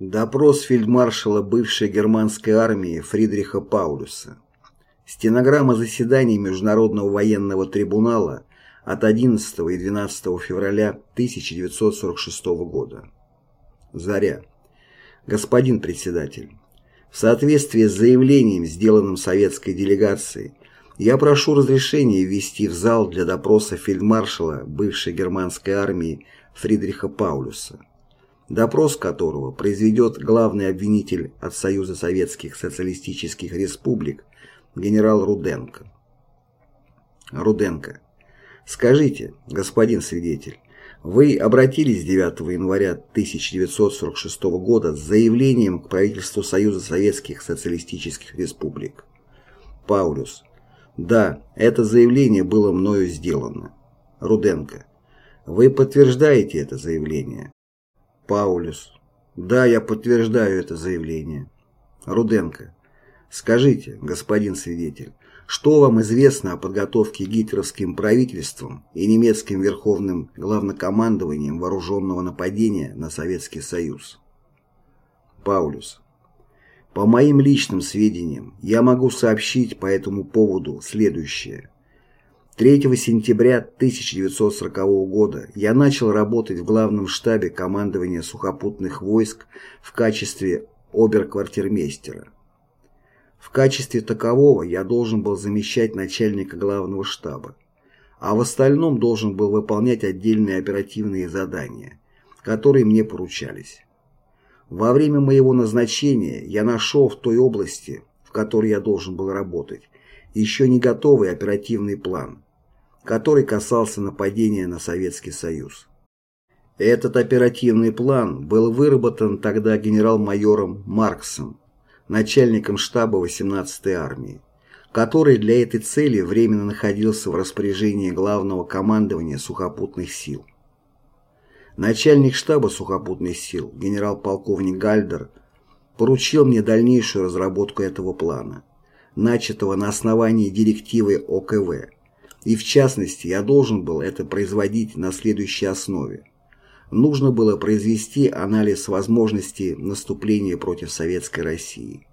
Допрос фельдмаршала бывшей германской армии Фридриха Паулюса. Стенограмма заседаний Международного военного трибунала от 11 и 12 февраля 1946 года. Заря. Господин председатель, в соответствии с заявлением, сделанным советской делегацией, я прошу разрешения ввести в зал для допроса фельдмаршала бывшей германской армии Фридриха Паулюса допрос которого произведет главный обвинитель от Союза Советских Социалистических Республик генерал Руденко. Руденко. Скажите, господин свидетель, вы обратились 9 января 1946 года с заявлением к правительству Союза Советских Социалистических Республик. Паулюс. Да, это заявление было мною сделано. Руденко. Вы подтверждаете это заявление? Паулюс. Да, я подтверждаю это заявление. Руденко. Скажите, господин свидетель, что вам известно о подготовке гитлеровским правительством и немецким верховным главнокомандованием вооруженного нападения на Советский Союз? Паулюс. По моим личным сведениям, я могу сообщить по этому поводу следующее. 3 сентября 1940 года я начал работать в главном штабе командования сухопутных войск в качестве оберквартирмейстера. В качестве такового я должен был замещать начальника главного штаба, а в остальном должен был выполнять отдельные оперативные задания, которые мне поручались. Во время моего назначения я нашел в той области, в которой я должен был работать, еще не готовый оперативный план, который касался нападения на Советский Союз. Этот оперативный план был выработан тогда генерал-майором Марксом, начальником штаба 18-й армии, который для этой цели временно находился в распоряжении главного командования сухопутных сил. Начальник штаба сухопутных сил, генерал-полковник Гальдер, поручил мне дальнейшую разработку этого плана, начатого на основании директивы ОКВ и в частности, я должен был это производить на следующей основе. Нужно было произвести анализ возможностей наступления против Советской России.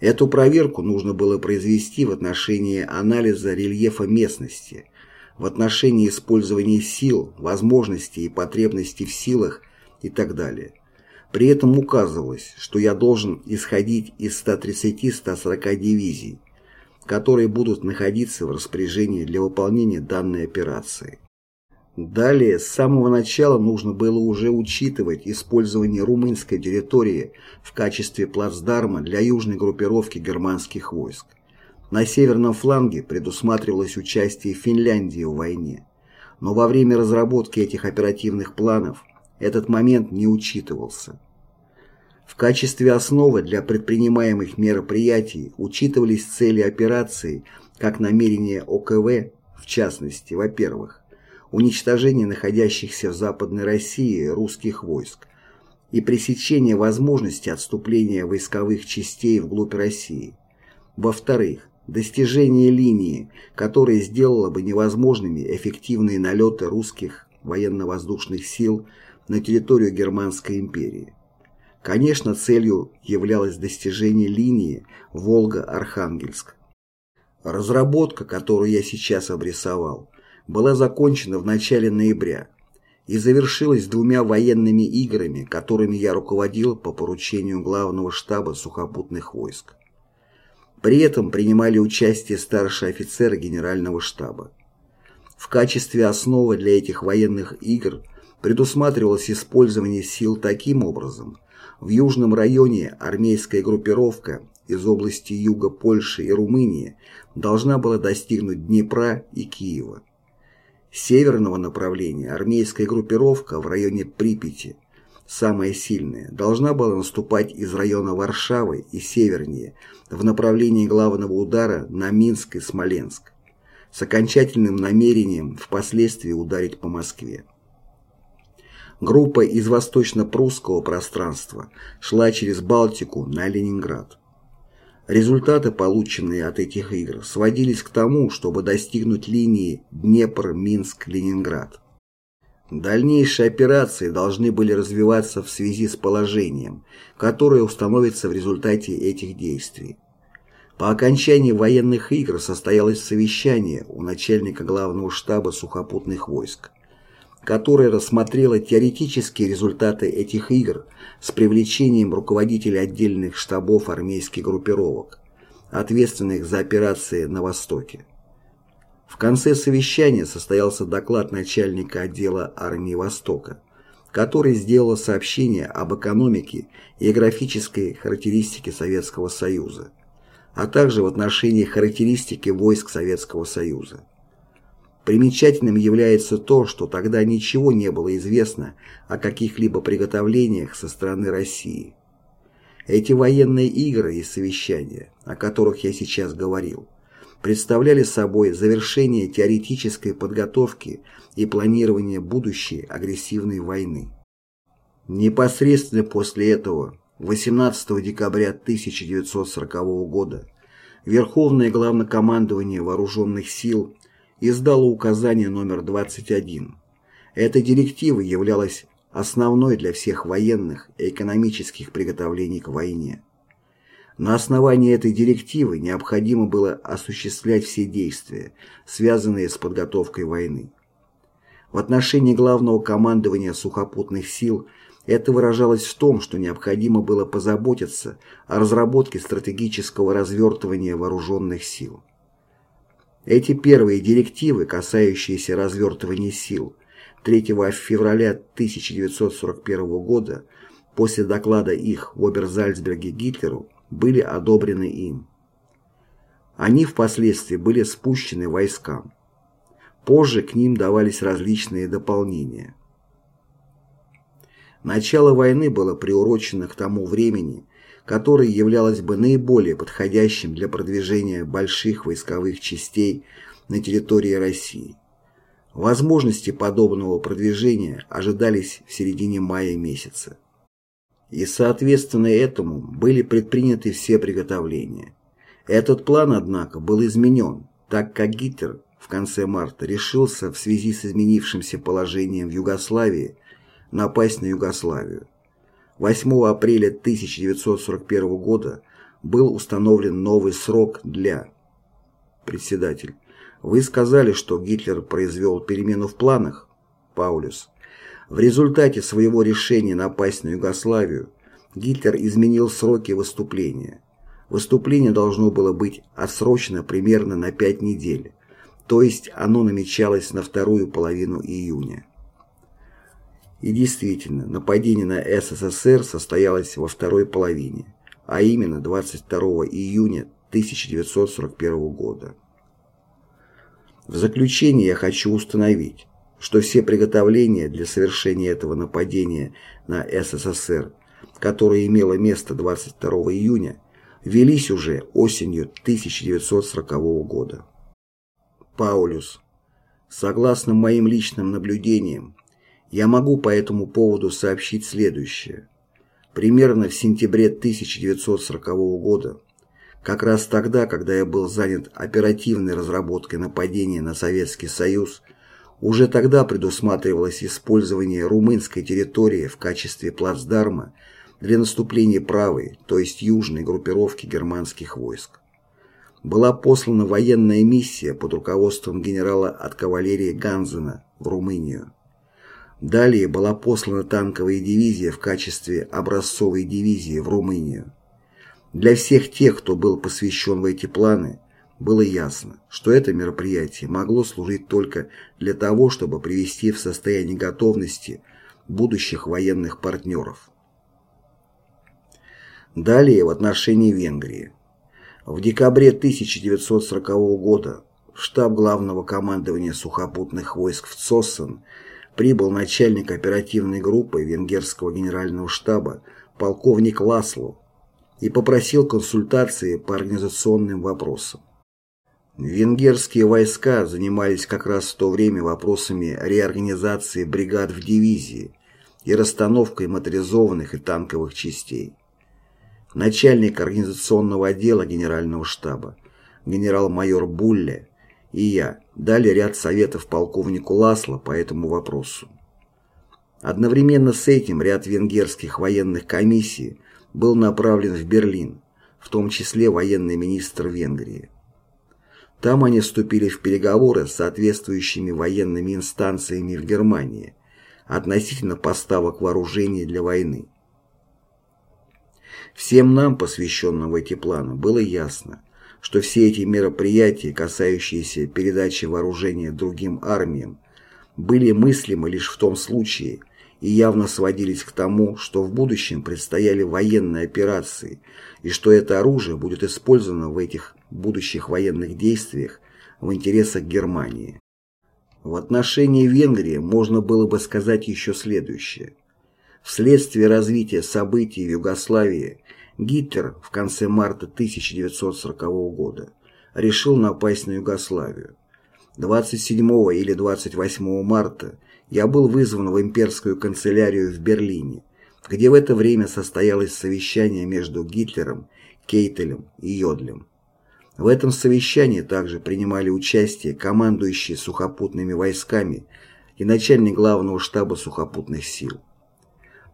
Эту проверку нужно было произвести в отношении анализа рельефа местности, в отношении использования сил, возможностей и потребностей в силах и так далее. При этом указывалось, что я должен исходить из 130-140 дивизий, которые будут находиться в распоряжении для выполнения данной операции. Далее, с самого начала нужно было уже учитывать использование румынской территории в качестве плацдарма для южной группировки германских войск. На северном фланге предусматривалось участие Финляндии в войне, но во время разработки этих оперативных планов этот момент не учитывался. В качестве основы для предпринимаемых мероприятий учитывались цели операции как намерения ОКВ, в частности, во-первых, уничтожение находящихся в Западной России русских войск и пресечение возможности отступления войсковых частей вглубь России. Во-вторых, достижение линии, которая сделала бы невозможными эффективные налеты русских военно-воздушных сил на территорию Германской империи. Конечно, целью являлось достижение линии Волга-Архангельск. Разработка, которую я сейчас обрисовал, была закончена в начале ноября и завершилась двумя военными играми, которыми я руководил по поручению главного штаба сухопутных войск. При этом принимали участие старшие офицеры генерального штаба. В качестве основы для этих военных игр предусматривалось использование сил таким образом, в южном районе армейская группировка из области юга Польши и Румынии должна была достигнуть Днепра и Киева. Северного направления армейская группировка в районе Припяти, самая сильная, должна была наступать из района Варшавы и севернее в направлении главного удара на Минск и Смоленск с окончательным намерением впоследствии ударить по Москве. Группа из восточно-прусского пространства шла через Балтику на Ленинград. Результаты, полученные от этих игр, сводились к тому, чтобы достигнуть линии Днепр-Минск-Ленинград. Дальнейшие операции должны были развиваться в связи с положением, которое установится в результате этих действий. По окончании военных игр состоялось совещание у начальника главного штаба сухопутных войск, которое рассмотрело теоретические результаты этих игр с привлечением руководителей отдельных штабов армейских группировок, ответственных за операции на Востоке. В конце совещания состоялся доклад начальника отдела армии Востока, который сделал сообщение об экономике и географической характеристике Советского Союза, а также в отношении характеристики войск Советского Союза. Примечательным является то, что тогда ничего не было известно о каких-либо приготовлениях со стороны России. Эти военные игры и совещания, о которых я сейчас говорил, представляли собой завершение теоретической подготовки и планирования будущей агрессивной войны. Непосредственно после этого, 18 декабря 1940 года, Верховное Главнокомандование Вооруженных сил издало указание номер 21. Эта директива являлась основной для всех военных и экономических приготовлений к войне. На основании этой директивы необходимо было осуществлять все действия, связанные с подготовкой войны. В отношении главного командования сухопутных сил это выражалось в том, что необходимо было позаботиться о разработке стратегического развертывания вооруженных сил. Эти первые директивы, касающиеся развертывания сил, 3 февраля 1941 года, после доклада их в Оберзальцберге Гитлеру, были одобрены им. Они впоследствии были спущены войскам. Позже к ним давались различные дополнения. Начало войны было приурочено к тому времени, которое являлось бы наиболее подходящим для продвижения больших войсковых частей на территории России. Возможности подобного продвижения ожидались в середине мая месяца и соответственно этому были предприняты все приготовления. Этот план, однако, был изменен, так как Гитлер в конце марта решился в связи с изменившимся положением в Югославии напасть на Югославию. 8 апреля 1941 года был установлен новый срок для председатель. Вы сказали, что Гитлер произвел перемену в планах, Паулюс. В результате своего решения напасть на Югославию Гитлер изменил сроки выступления. Выступление должно было быть отсрочено примерно на пять недель, то есть оно намечалось на вторую половину июня. И действительно, нападение на СССР состоялось во второй половине, а именно 22 июня 1941 года. В заключение я хочу установить, что все приготовления для совершения этого нападения на СССР, которое имело место 22 июня, велись уже осенью 1940 года. Паулюс. Согласно моим личным наблюдениям, я могу по этому поводу сообщить следующее. Примерно в сентябре 1940 года, как раз тогда, когда я был занят оперативной разработкой нападения на Советский Союз, уже тогда предусматривалось использование румынской территории в качестве плацдарма для наступления правой, то есть южной группировки германских войск. Была послана военная миссия под руководством генерала от кавалерии Ганзена в Румынию. Далее была послана танковая дивизия в качестве образцовой дивизии в Румынию. Для всех тех, кто был посвящен в эти планы, было ясно, что это мероприятие могло служить только для того, чтобы привести в состояние готовности будущих военных партнеров. Далее в отношении Венгрии. В декабре 1940 года в штаб главного командования сухопутных войск в Цоссен прибыл начальник оперативной группы венгерского генерального штаба полковник Ласло и попросил консультации по организационным вопросам. Венгерские войска занимались как раз в то время вопросами реорганизации бригад в дивизии и расстановкой моторизованных и танковых частей. Начальник организационного отдела генерального штаба, генерал-майор Булле и я дали ряд советов полковнику Ласло по этому вопросу. Одновременно с этим ряд венгерских военных комиссий был направлен в Берлин, в том числе военный министр Венгрии. Там они вступили в переговоры с соответствующими военными инстанциями в Германии относительно поставок вооружений для войны. Всем нам, посвященным в эти планы, было ясно, что все эти мероприятия, касающиеся передачи вооружения другим армиям, были мыслимы лишь в том случае и явно сводились к тому, что в будущем предстояли военные операции и что это оружие будет использовано в этих будущих военных действиях в интересах Германии. В отношении Венгрии можно было бы сказать еще следующее. Вследствие развития событий в Югославии Гитлер в конце марта 1940 года решил напасть на Югославию. 27 или 28 марта я был вызван в имперскую канцелярию в Берлине, где в это время состоялось совещание между Гитлером, Кейтелем и Йодлем. В этом совещании также принимали участие командующие сухопутными войсками и начальник главного штаба сухопутных сил.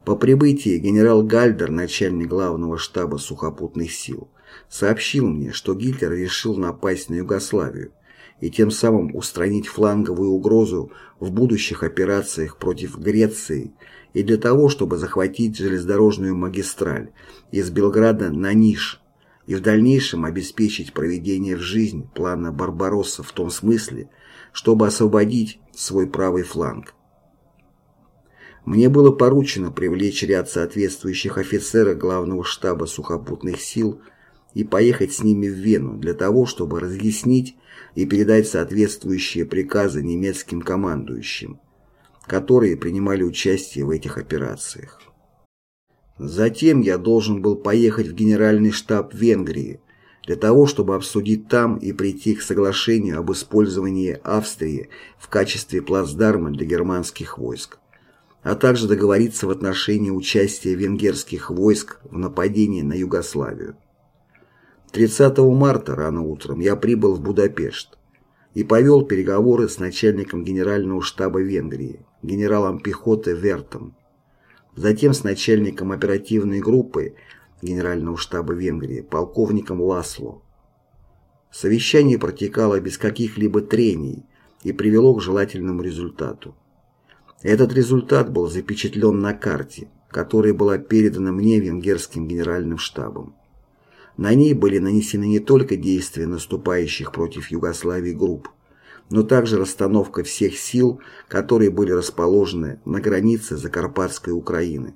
По прибытии генерал Гальдер, начальник главного штаба сухопутных сил, сообщил мне, что Гитлер решил напасть на Югославию и тем самым устранить фланговую угрозу в будущих операциях против Греции и для того, чтобы захватить железнодорожную магистраль из Белграда на Ниш и в дальнейшем обеспечить проведение в жизнь плана Барбаросса в том смысле, чтобы освободить свой правый фланг. Мне было поручено привлечь ряд соответствующих офицеров главного штаба сухопутных сил и поехать с ними в Вену для того, чтобы разъяснить и передать соответствующие приказы немецким командующим, которые принимали участие в этих операциях. Затем я должен был поехать в Генеральный штаб Венгрии для того, чтобы обсудить там и прийти к соглашению об использовании Австрии в качестве плацдарма для германских войск а также договориться в отношении участия венгерских войск в нападении на Югославию. 30 марта рано утром я прибыл в Будапешт и повел переговоры с начальником генерального штаба Венгрии, генералом пехоты Вертом, затем с начальником оперативной группы генерального штаба Венгрии, полковником Ласло. Совещание протекало без каких-либо трений и привело к желательному результату. Этот результат был запечатлен на карте, которая была передана мне венгерским генеральным штабом. На ней были нанесены не только действия наступающих против Югославии групп, но также расстановка всех сил, которые были расположены на границе Закарпатской Украины.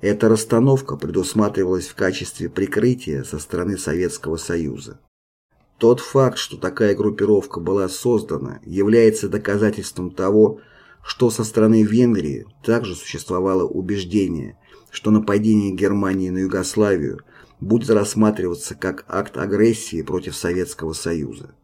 Эта расстановка предусматривалась в качестве прикрытия со стороны Советского Союза. Тот факт, что такая группировка была создана, является доказательством того, что со стороны Венгрии также существовало убеждение, что нападение Германии на Югославию будет рассматриваться как акт агрессии против Советского Союза.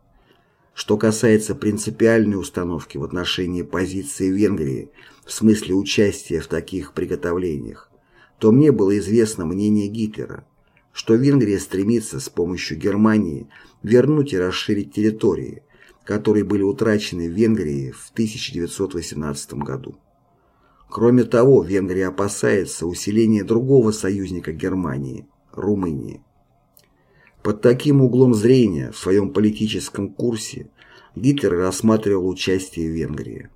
Что касается принципиальной установки в отношении позиции Венгрии в смысле участия в таких приготовлениях, то мне было известно мнение Гитлера, что Венгрия стремится с помощью Германии вернуть и расширить территории, которые были утрачены в Венгрии в 1918 году. Кроме того, Венгрия опасается усиления другого союзника Германии – Румынии. Под таким углом зрения в своем политическом курсе Гитлер рассматривал участие Венгрии.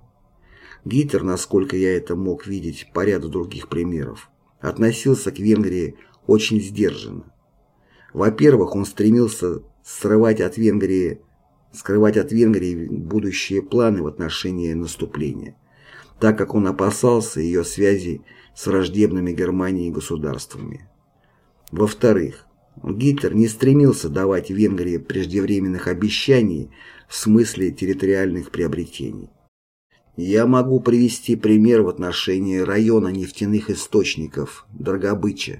Гитлер, насколько я это мог видеть по ряду других примеров, относился к Венгрии очень сдержанно. Во-первых, он стремился срывать от Венгрии скрывать от Венгрии будущие планы в отношении наступления, так как он опасался ее связи с враждебными Германии государствами. Во-вторых, Гитлер не стремился давать Венгрии преждевременных обещаний в смысле территориальных приобретений. Я могу привести пример в отношении района нефтяных источников Драгобыча.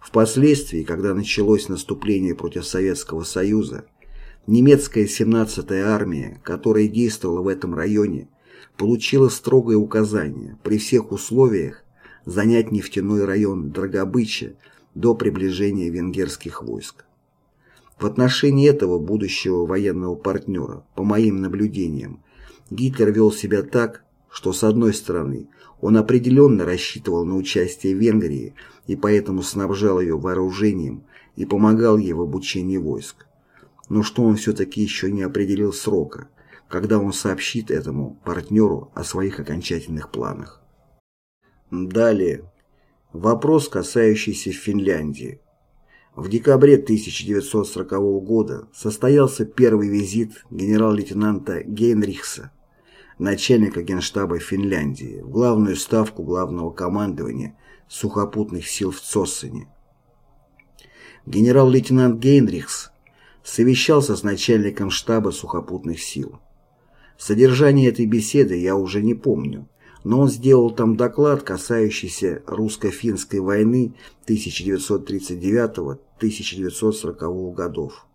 Впоследствии, когда началось наступление против Советского Союза, Немецкая 17-я армия, которая действовала в этом районе, получила строгое указание при всех условиях занять нефтяной район Драгобыча до приближения венгерских войск. В отношении этого будущего военного партнера, по моим наблюдениям, Гитлер вел себя так, что с одной стороны Он определенно рассчитывал на участие Венгрии и поэтому снабжал ее вооружением и помогал ей в обучении войск. Но что он все-таки еще не определил срока, когда он сообщит этому партнеру о своих окончательных планах. Далее. Вопрос, касающийся Финляндии. В декабре 1940 года состоялся первый визит генерал-лейтенанта Гейнрихса, начальника генштаба Финляндии, в главную ставку главного командования сухопутных сил в Цоссене. Генерал-лейтенант Гейнрихс совещался с начальником штаба сухопутных сил. Содержание этой беседы я уже не помню, но он сделал там доклад, касающийся русско-финской войны 1939-1940 годов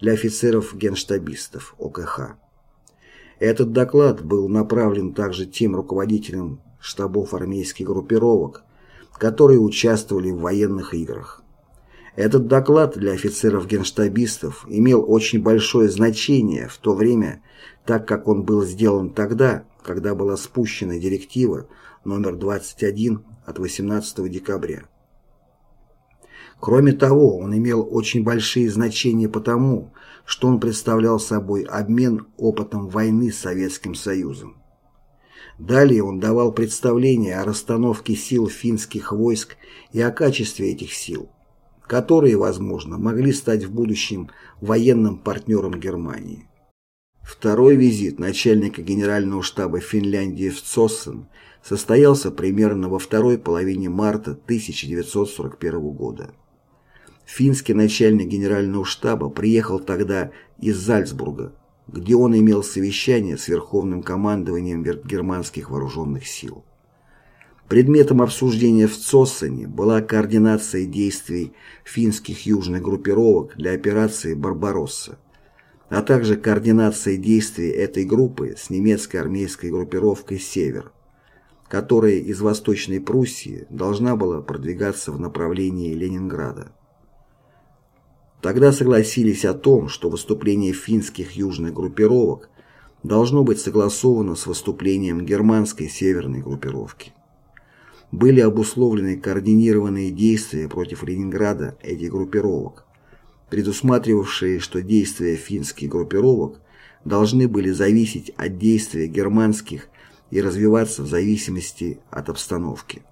для офицеров-генштабистов ОКХ. Этот доклад был направлен также тем руководителям штабов армейских группировок, которые участвовали в военных играх. Этот доклад для офицеров-генштабистов имел очень большое значение в то время, так как он был сделан тогда, когда была спущена директива номер 21 от 18 декабря. Кроме того, он имел очень большие значения потому, что он представлял собой обмен опытом войны с Советским Союзом. Далее он давал представление о расстановке сил финских войск и о качестве этих сил, которые, возможно, могли стать в будущем военным партнером Германии. Второй визит начальника генерального штаба Финляндии в Цоссен состоялся примерно во второй половине марта 1941 года. Финский начальник генерального штаба приехал тогда из Зальцбурга, где он имел совещание с Верховным командованием германских вооруженных сил. Предметом обсуждения в Цоссене была координация действий финских южных группировок для операции «Барбаросса», а также координация действий этой группы с немецкой армейской группировкой «Север», которая из Восточной Пруссии должна была продвигаться в направлении Ленинграда. Тогда согласились о том, что выступление финских южных группировок должно быть согласовано с выступлением германской северной группировки. Были обусловлены координированные действия против Ленинграда этих группировок, предусматривавшие, что действия финских группировок должны были зависеть от действия германских и развиваться в зависимости от обстановки.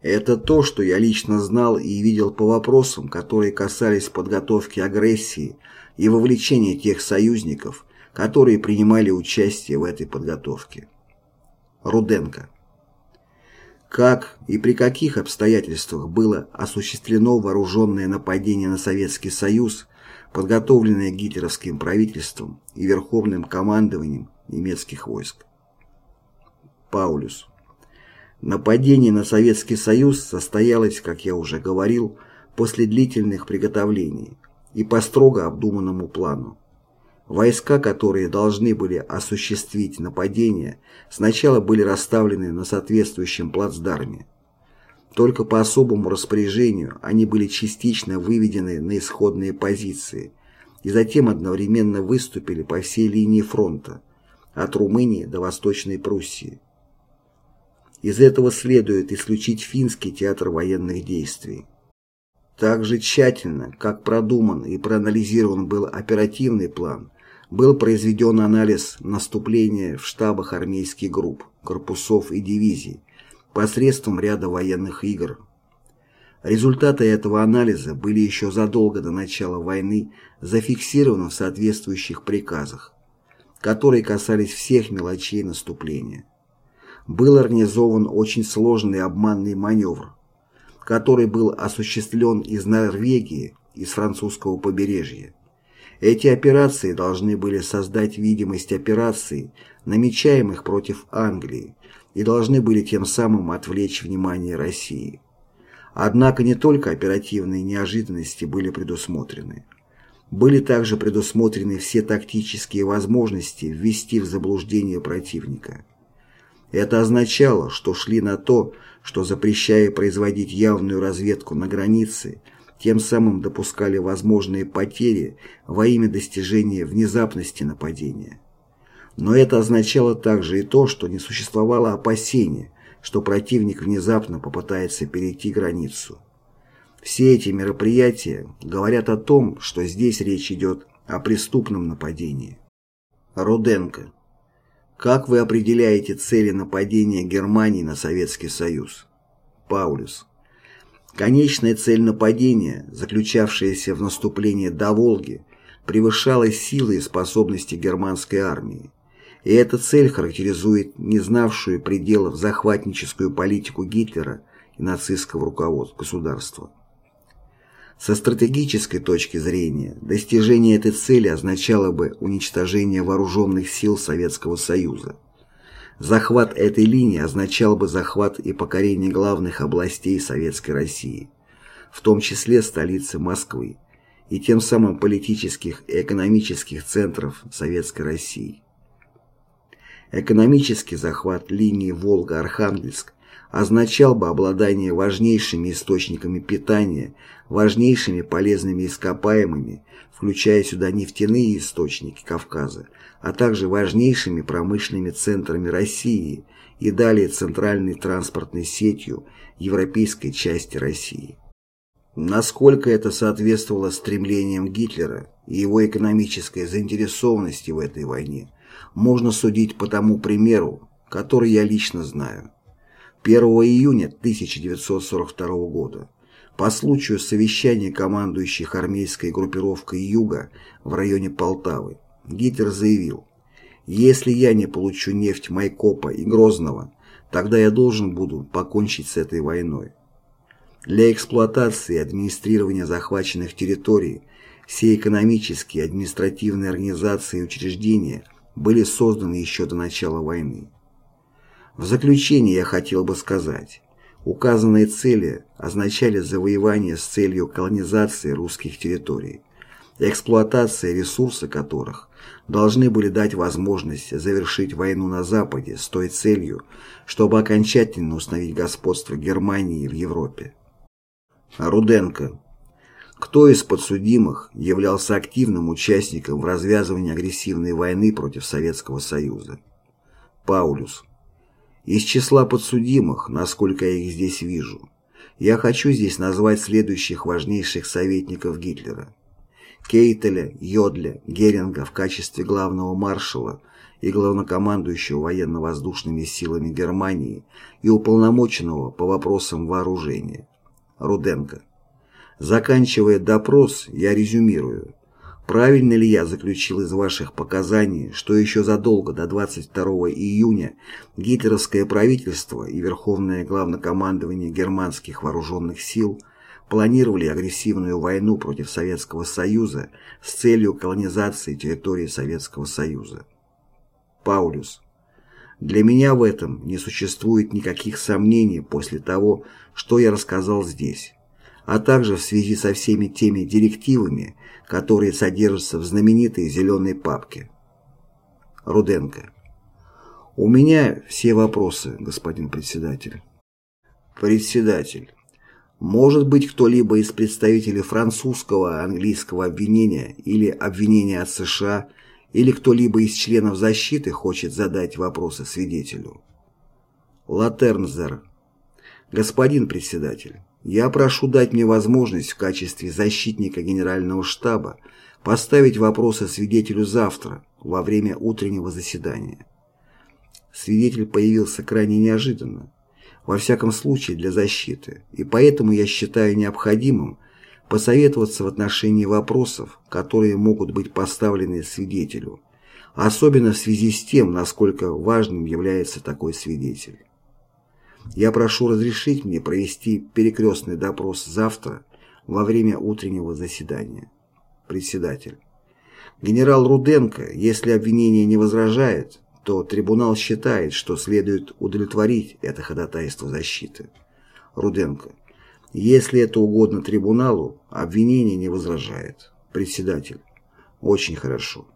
Это то, что я лично знал и видел по вопросам, которые касались подготовки агрессии и вовлечения тех союзников, которые принимали участие в этой подготовке. Руденко. Как и при каких обстоятельствах было осуществлено вооруженное нападение на Советский Союз, подготовленное гитлеровским правительством и верховным командованием немецких войск? Паулюс. Нападение на Советский Союз состоялось, как я уже говорил, после длительных приготовлений и по строго обдуманному плану. Войска, которые должны были осуществить нападение, сначала были расставлены на соответствующем плацдарме. Только по особому распоряжению они были частично выведены на исходные позиции и затем одновременно выступили по всей линии фронта, от Румынии до Восточной Пруссии. Из этого следует исключить финский театр военных действий. Так же тщательно, как продуман и проанализирован был оперативный план, был произведен анализ наступления в штабах армейских групп, корпусов и дивизий посредством ряда военных игр. Результаты этого анализа были еще задолго до начала войны зафиксированы в соответствующих приказах, которые касались всех мелочей наступления был организован очень сложный обманный маневр, который был осуществлен из Норвегии, из французского побережья. Эти операции должны были создать видимость операций, намечаемых против Англии, и должны были тем самым отвлечь внимание России. Однако не только оперативные неожиданности были предусмотрены. Были также предусмотрены все тактические возможности ввести в заблуждение противника. Это означало, что шли на то, что запрещая производить явную разведку на границе, тем самым допускали возможные потери во имя достижения внезапности нападения. Но это означало также и то, что не существовало опасения, что противник внезапно попытается перейти границу. Все эти мероприятия говорят о том, что здесь речь идет о преступном нападении. Руденко. Как вы определяете цели нападения Германии на Советский Союз? Паулюс. Конечная цель нападения, заключавшаяся в наступлении до Волги, превышала силы и способности германской армии. И эта цель характеризует не знавшую пределов захватническую политику Гитлера и нацистского руководства государства. Со стратегической точки зрения, достижение этой цели означало бы уничтожение вооруженных сил Советского Союза. Захват этой линии означал бы захват и покорение главных областей Советской России, в том числе столицы Москвы, и тем самым политических и экономических центров Советской России. Экономический захват линии Волга-Архангельск означал бы обладание важнейшими источниками питания, важнейшими полезными ископаемыми, включая сюда нефтяные источники Кавказа, а также важнейшими промышленными центрами России и далее центральной транспортной сетью европейской части России. Насколько это соответствовало стремлениям Гитлера и его экономической заинтересованности в этой войне, можно судить по тому примеру, который я лично знаю. 1 июня 1942 года по случаю совещания командующих армейской группировкой «Юга» в районе Полтавы Гитлер заявил «Если я не получу нефть Майкопа и Грозного, тогда я должен буду покончить с этой войной». Для эксплуатации и администрирования захваченных территорий все экономические, административные организации и учреждения были созданы еще до начала войны. В заключение я хотел бы сказать, указанные цели означали завоевание с целью колонизации русских территорий, эксплуатация ресурса которых должны были дать возможность завершить войну на Западе с той целью, чтобы окончательно установить господство Германии в Европе. Руденко. Кто из подсудимых являлся активным участником в развязывании агрессивной войны против Советского Союза? Паулюс. Из числа подсудимых, насколько я их здесь вижу, я хочу здесь назвать следующих важнейших советников Гитлера. Кейтеля, Йодля, Геринга в качестве главного маршала и главнокомандующего военно-воздушными силами Германии и уполномоченного по вопросам вооружения. Руденко. Заканчивая допрос, я резюмирую. Правильно ли я заключил из ваших показаний, что еще задолго до 22 июня гитлеровское правительство и Верховное Главнокомандование германских вооруженных сил планировали агрессивную войну против Советского Союза с целью колонизации территории Советского Союза? Паулюс. Для меня в этом не существует никаких сомнений после того, что я рассказал здесь, а также в связи со всеми теми директивами, которые содержатся в знаменитой зеленой папке. Руденко. У меня все вопросы, господин председатель. Председатель. Может быть, кто-либо из представителей французского, английского обвинения или обвинения от США – или кто-либо из членов защиты хочет задать вопросы свидетелю. Латернзер. Господин председатель, я прошу дать мне возможность в качестве защитника Генерального штаба поставить вопросы свидетелю завтра, во время утреннего заседания. Свидетель появился крайне неожиданно, во всяком случае для защиты, и поэтому я считаю необходимым посоветоваться в отношении вопросов, которые могут быть поставлены свидетелю, особенно в связи с тем, насколько важным является такой свидетель. Я прошу разрешить мне провести перекрестный допрос завтра во время утреннего заседания. Председатель. Генерал Руденко, если обвинение не возражает, то трибунал считает, что следует удовлетворить это ходатайство защиты. Руденко. Если это угодно трибуналу, обвинение не возражает. Председатель. Очень хорошо.